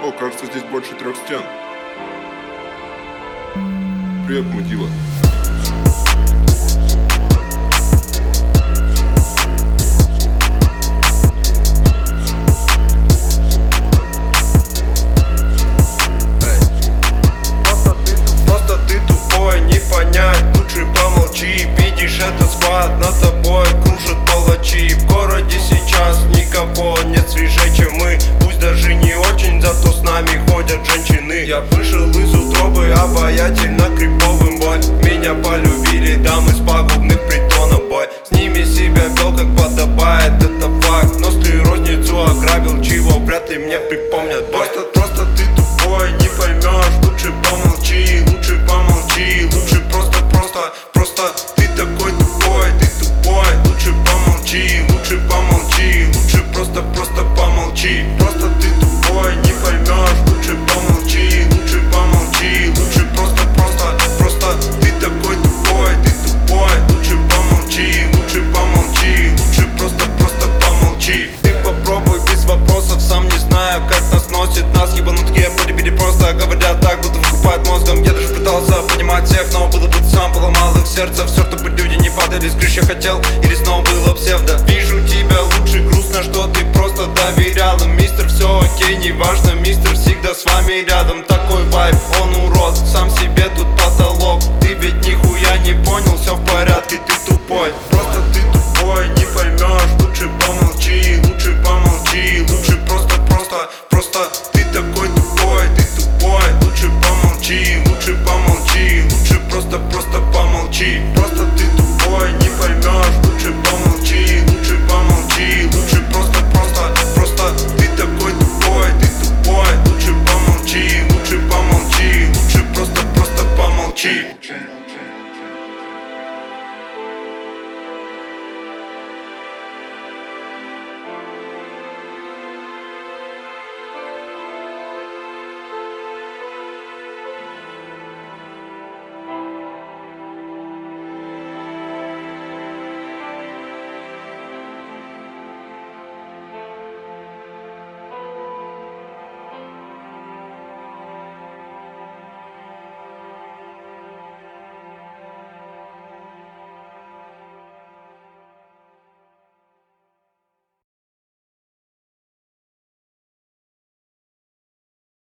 О, кажется, здесь больше трех стен. Привет, мудила. Полюбили дамы с пагубных притонов бой. С ними себя вел как подобает, это факт. Но если розницу ограбил, чего вряд ли мне припомнят. Бой Просто, просто ты тупой, не поймешь. Лучше помолчи, лучше помолчи Лучше просто, просто, просто Ты такой тупой, ты тупой. Лучше помолчи, лучше помолчи Лучше просто, просто сердце Все, чтобы люди не падали с крыш Я хотел, или снова было псевдо. Вижу тебя лучше, грустно, что ты просто доверял Мистер, все окей, неважно Мистер всегда с вами рядом. Такой вайб, он урод Сам себе тут потолок. Ты ведь нихуя тупой, не поймешь лучше помолчи